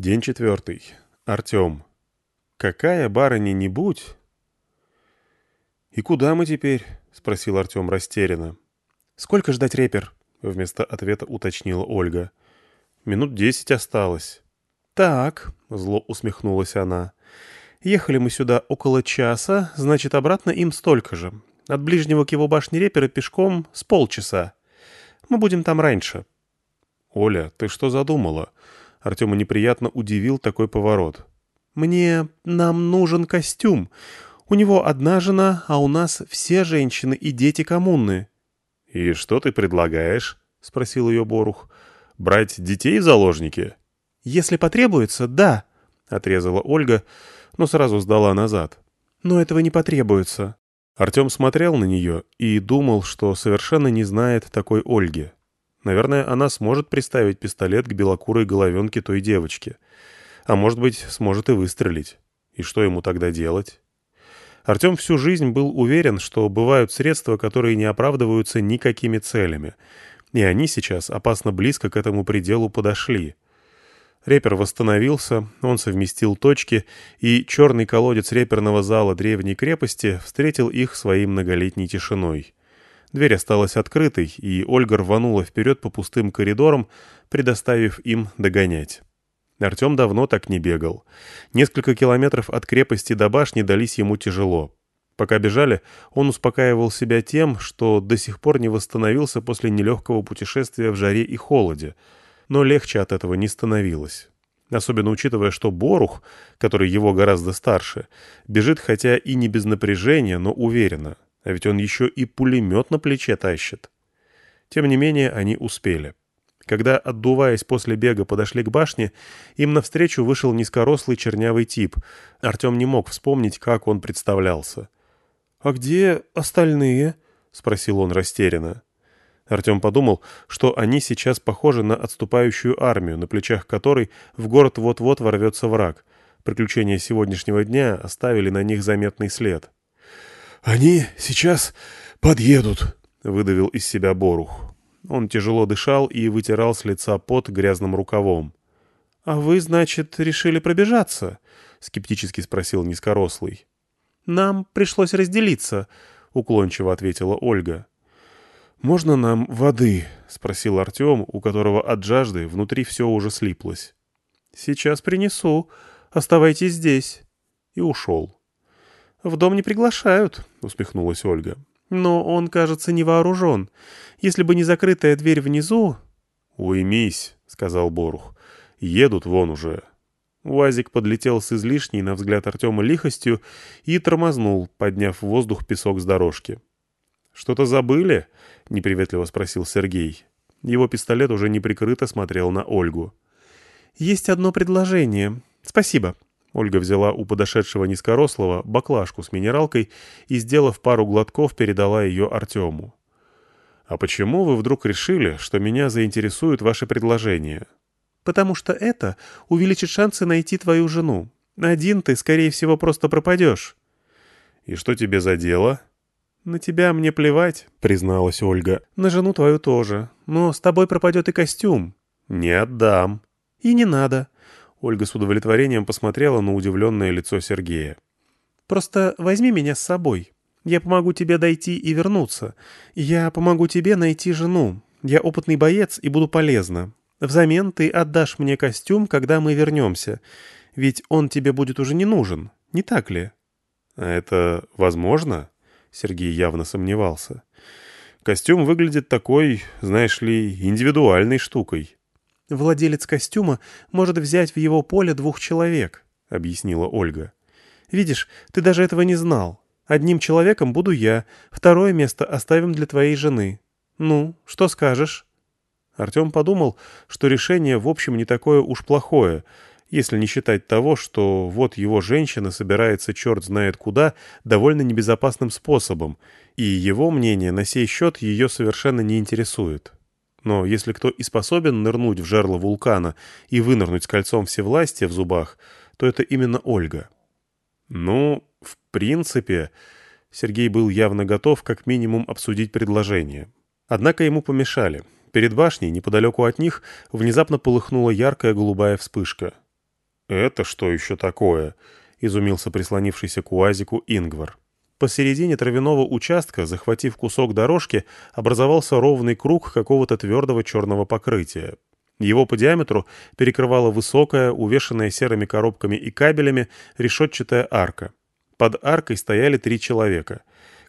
День четвертый. Артем. Какая барыня-нибудь... «И куда мы теперь?» — спросил Артем растерянно. «Сколько ждать репер?» — вместо ответа уточнила Ольга. «Минут десять осталось». «Так», — зло усмехнулась она. «Ехали мы сюда около часа, значит, обратно им столько же. От ближнего к его башне репера пешком с полчаса. Мы будем там раньше». «Оля, ты что задумала?» Артема неприятно удивил такой поворот. «Мне... нам нужен костюм. У него одна жена, а у нас все женщины и дети коммуны». «И что ты предлагаешь?» — спросил ее Борух. «Брать детей в заложники?» «Если потребуется, да», — отрезала Ольга, но сразу сдала назад. «Но этого не потребуется». Артем смотрел на нее и думал, что совершенно не знает такой Ольги. Наверное, она сможет приставить пистолет к белокурой головенке той девочки. А может быть, сможет и выстрелить. И что ему тогда делать? Артем всю жизнь был уверен, что бывают средства, которые не оправдываются никакими целями. И они сейчас опасно близко к этому пределу подошли. Репер восстановился, он совместил точки, и черный колодец реперного зала древней крепости встретил их своей многолетней тишиной. Дверь осталась открытой, и Ольга рванула вперед по пустым коридорам, предоставив им догонять. Артем давно так не бегал. Несколько километров от крепости до башни дались ему тяжело. Пока бежали, он успокаивал себя тем, что до сих пор не восстановился после нелегкого путешествия в жаре и холоде, но легче от этого не становилось. Особенно учитывая, что Борух, который его гораздо старше, бежит хотя и не без напряжения, но уверенно — а ведь он еще и пулемет на плече тащит. Тем не менее, они успели. Когда, отдуваясь после бега, подошли к башне, им навстречу вышел низкорослый чернявый тип. Артем не мог вспомнить, как он представлялся. «А где остальные?» — спросил он растерянно. Артем подумал, что они сейчас похожи на отступающую армию, на плечах которой в город вот-вот ворвется враг. Приключения сегодняшнего дня оставили на них заметный след. «Они сейчас подъедут», — выдавил из себя Борух. Он тяжело дышал и вытирал с лица пот грязным рукавом. «А вы, значит, решили пробежаться?» — скептически спросил низкорослый. «Нам пришлось разделиться», — уклончиво ответила Ольга. «Можно нам воды?» — спросил Артем, у которого от жажды внутри все уже слиплось. «Сейчас принесу. Оставайтесь здесь». И ушел. «В дом не приглашают», — усмехнулась Ольга. «Но он, кажется, не вооружен. Если бы не закрытая дверь внизу...» «Уймись», — сказал Борух. «Едут вон уже». Уазик подлетел с излишней, на взгляд Артема, лихостью и тормознул, подняв в воздух песок с дорожки. «Что-то забыли?» — неприветливо спросил Сергей. Его пистолет уже неприкрыто смотрел на Ольгу. «Есть одно предложение. Спасибо», Ольга взяла у подошедшего низкорослого баклажку с минералкой и, сделав пару глотков, передала ее Артему. «А почему вы вдруг решили, что меня заинтересует ваше предложение?» «Потому что это увеличит шансы найти твою жену. Один ты, скорее всего, просто пропадешь». «И что тебе за дело?» «На тебя мне плевать», — призналась Ольга. «На жену твою тоже. Но с тобой пропадет и костюм». «Не отдам». «И не надо. Ольга с удовлетворением посмотрела на удивленное лицо Сергея. «Просто возьми меня с собой. Я помогу тебе дойти и вернуться. Я помогу тебе найти жену. Я опытный боец и буду полезна. Взамен ты отдашь мне костюм, когда мы вернемся. Ведь он тебе будет уже не нужен, не так ли?» «А это возможно?» Сергей явно сомневался. «Костюм выглядит такой, знаешь ли, индивидуальной штукой». «Владелец костюма может взять в его поле двух человек», — объяснила Ольга. «Видишь, ты даже этого не знал. Одним человеком буду я, второе место оставим для твоей жены. Ну, что скажешь?» Артем подумал, что решение в общем не такое уж плохое, если не считать того, что вот его женщина собирается черт знает куда довольно небезопасным способом, и его мнение на сей счет ее совершенно не интересует. Но если кто и способен нырнуть в жерло вулкана и вынырнуть с кольцом всевластия в зубах, то это именно Ольга. Ну, в принципе, Сергей был явно готов как минимум обсудить предложение. Однако ему помешали. Перед башней, неподалеку от них, внезапно полыхнула яркая голубая вспышка. «Это что еще такое?» — изумился прислонившийся к уазику Ингвар. Посередине травяного участка, захватив кусок дорожки, образовался ровный круг какого-то твердого черного покрытия. Его по диаметру перекрывала высокая, увешанная серыми коробками и кабелями, решетчатая арка. Под аркой стояли три человека.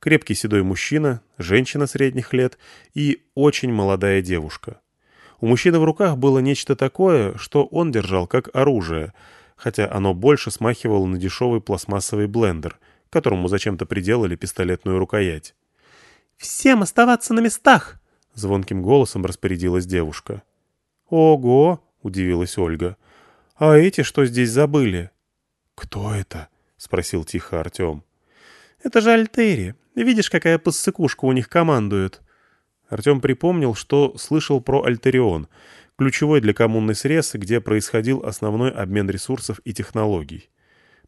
Крепкий седой мужчина, женщина средних лет и очень молодая девушка. У мужчины в руках было нечто такое, что он держал как оружие, хотя оно больше смахивало на дешевый пластмассовый блендер, которому зачем-то приделали пистолетную рукоять. «Всем оставаться на местах!» — звонким голосом распорядилась девушка. «Ого!» — удивилась Ольга. «А эти что здесь забыли?» «Кто это?» — спросил тихо Артем. «Это же Альтери. Видишь, какая поссыкушка у них командует?» Артем припомнил, что слышал про Альтерион, ключевой для коммунный срез, где происходил основной обмен ресурсов и технологий.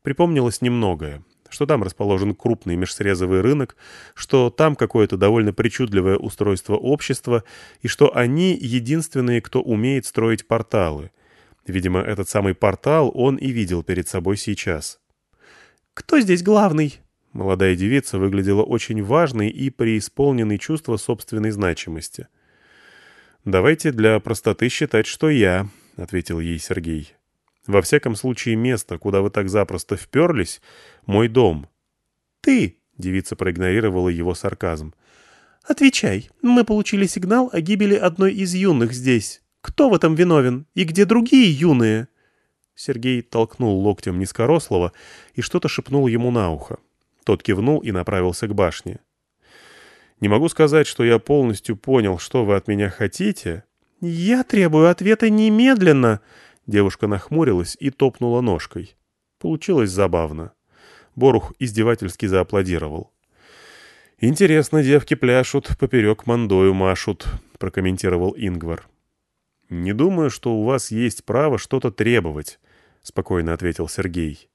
Припомнилось немногое что там расположен крупный межсрезовый рынок, что там какое-то довольно причудливое устройство общества, и что они единственные, кто умеет строить порталы. Видимо, этот самый портал он и видел перед собой сейчас. «Кто здесь главный?» Молодая девица выглядела очень важной и преисполненной чувства собственной значимости. «Давайте для простоты считать, что я», — ответил ей Сергей. Во всяком случае, место, куда вы так запросто вперлись, — мой дом. — Ты, — девица проигнорировала его сарказм. — Отвечай. Мы получили сигнал о гибели одной из юных здесь. Кто в этом виновен? И где другие юные? Сергей толкнул локтем низкорослого и что-то шепнул ему на ухо. Тот кивнул и направился к башне. «Не могу сказать, что я полностью понял, что вы от меня хотите». «Я требую ответа немедленно», Девушка нахмурилась и топнула ножкой. Получилось забавно. Борух издевательски зааплодировал. «Интересно, девки пляшут, поперек мандою машут», — прокомментировал Ингвар. «Не думаю, что у вас есть право что-то требовать», — спокойно ответил Сергей.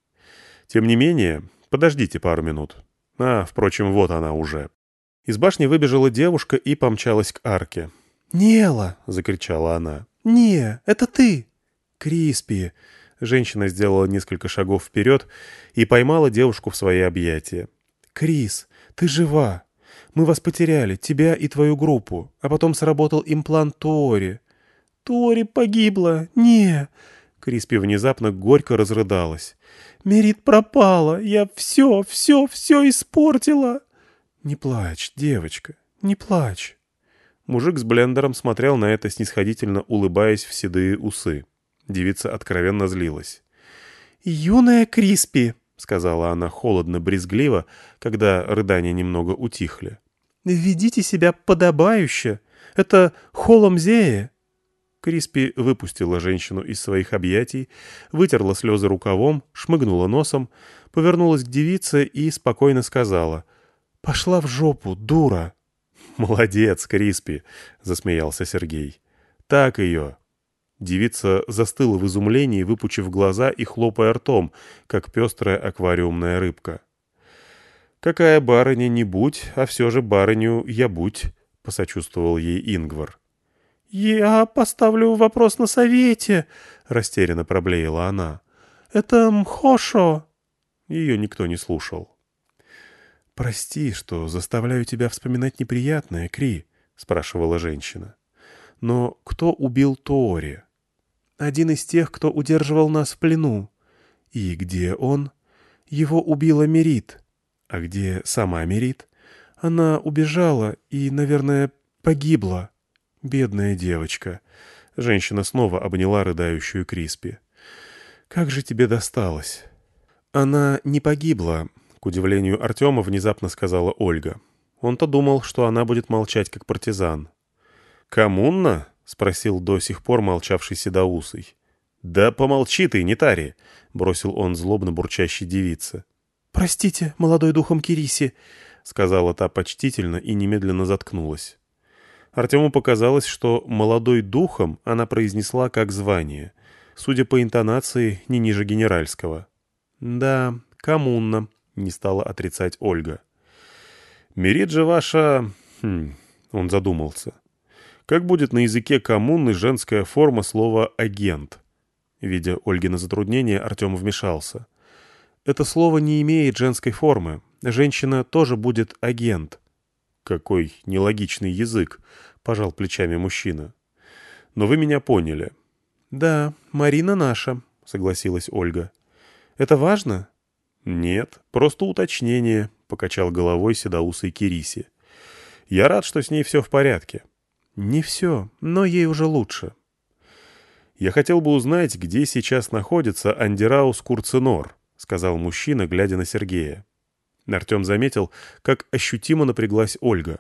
«Тем не менее, подождите пару минут. А, впрочем, вот она уже». Из башни выбежала девушка и помчалась к арке. «Нела!» — закричала она. «Не, это ты!» «Криспи!» Женщина сделала несколько шагов вперед и поймала девушку в свои объятия. «Крис, ты жива! Мы вас потеряли, тебя и твою группу, а потом сработал имплант Тори». «Тори погибла! Не!» Криспи внезапно горько разрыдалась. «Мерит пропала! Я все, все, все испортила!» «Не плачь, девочка, не плачь!» Мужик с блендером смотрел на это снисходительно, улыбаясь в седые усы. Девица откровенно злилась. «Юная Криспи», — сказала она холодно-брезгливо, когда рыдания немного утихли. «Ведите себя подобающе. Это холомзея». Криспи выпустила женщину из своих объятий, вытерла слезы рукавом, шмыгнула носом, повернулась к девице и спокойно сказала «Пошла в жопу, дура!» «Молодец, Криспи!» — засмеялся Сергей. «Так ее, Девица застыла в изумлении, выпучив глаза и хлопая ртом, как пестрая аквариумная рыбка. «Какая барыня не будь, а все же барыню я будь», — посочувствовал ей Ингвар. «Я поставлю вопрос на совете», — растерянно проблеяла она. «Это Мхошо». Ее никто не слушал. «Прости, что заставляю тебя вспоминать неприятное, Кри», — спрашивала женщина. «Но кто убил Тоори?» Один из тех, кто удерживал нас в плену. И где он? Его убила Мерит. А где сама Мерит? Она убежала и, наверное, погибла. Бедная девочка. Женщина снова обняла рыдающую Криспи. Как же тебе досталось? Она не погибла, к удивлению Артема внезапно сказала Ольга. Он-то думал, что она будет молчать, как партизан. «Коммунна?» — спросил до сих пор молчавший седоусый. «Да помолчи ты, не тари!» — бросил он злобно бурчащей девице. «Простите, молодой духом Кириси!» — сказала та почтительно и немедленно заткнулась. Артему показалось, что «молодой духом» она произнесла как звание, судя по интонации, не ниже генеральского. «Да, коммунно», — не стала отрицать Ольга. «Мерит же ваша...» хм, Он задумался. Как будет на языке коммуны женская форма слова «агент»? Видя Ольгина затруднение, Артем вмешался. «Это слово не имеет женской формы. Женщина тоже будет агент». «Какой нелогичный язык», — пожал плечами мужчина. «Но вы меня поняли». «Да, Марина наша», — согласилась Ольга. «Это важно?» «Нет, просто уточнение», — покачал головой седоусый Кириси. «Я рад, что с ней все в порядке». «Не все, но ей уже лучше». «Я хотел бы узнать, где сейчас находится Андераус Курцинор», — сказал мужчина, глядя на Сергея. Артем заметил, как ощутимо напряглась Ольга.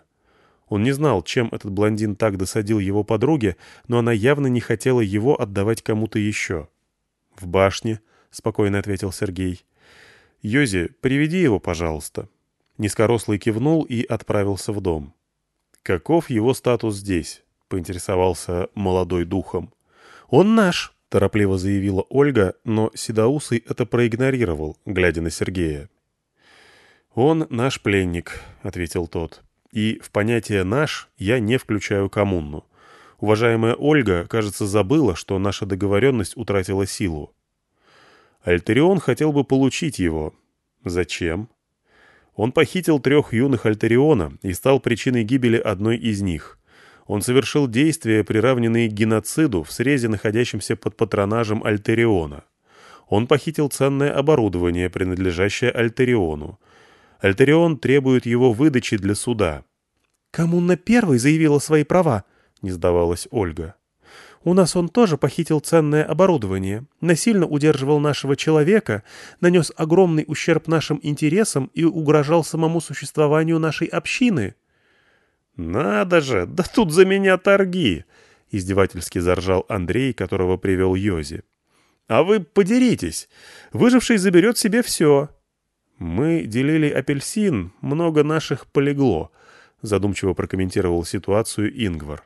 Он не знал, чем этот блондин так досадил его подруге, но она явно не хотела его отдавать кому-то еще. «В башне», — спокойно ответил Сергей. «Йози, приведи его, пожалуйста». Низкорослый кивнул и отправился в дом. «Каков его статус здесь?» — поинтересовался молодой духом. «Он наш», — торопливо заявила Ольга, но Седоусый это проигнорировал, глядя на Сергея. «Он наш пленник», — ответил тот. «И в понятие «наш» я не включаю коммуну. Уважаемая Ольга, кажется, забыла, что наша договоренность утратила силу. Альтерион хотел бы получить его. Зачем? Он похитил трех юных Альтериона и стал причиной гибели одной из них. Он совершил действия, приравненные к геноциду в срезе, находящемся под патронажем Альтериона. Он похитил ценное оборудование, принадлежащее Альтериону. Альтерион требует его выдачи для суда. «Коммуна первой заявила свои права», — не сдавалась Ольга. У нас он тоже похитил ценное оборудование, насильно удерживал нашего человека, нанес огромный ущерб нашим интересам и угрожал самому существованию нашей общины». «Надо же, да тут за меня торги!» — издевательски заржал Андрей, которого привел Йози. «А вы подеритесь. Выживший заберет себе все». «Мы делили апельсин, много наших полегло», — задумчиво прокомментировал ситуацию Ингвар.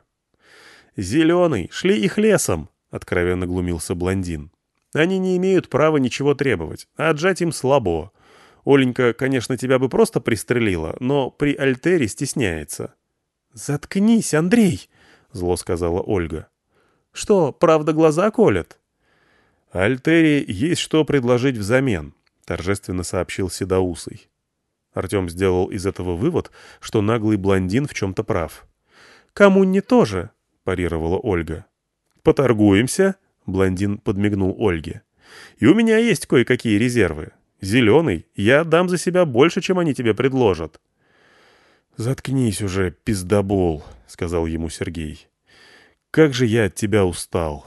«Зеленый, шли их лесом», — откровенно глумился блондин. «Они не имеют права ничего требовать, а отжать им слабо. Оленька, конечно, тебя бы просто пристрелила, но при Альтере стесняется». «Заткнись, Андрей!» — зло сказала Ольга. «Что, правда глаза колят?» «Альтере есть что предложить взамен», — торжественно сообщил Седоусый. Артем сделал из этого вывод, что наглый блондин в чем-то прав. «Кому не тоже», — парировала Ольга. «Поторгуемся?» — блондин подмигнул Ольге. «И у меня есть кое-какие резервы. Зеленый, я дам за себя больше, чем они тебе предложат». «Заткнись уже, пиздобол», — сказал ему Сергей. «Как же я от тебя устал».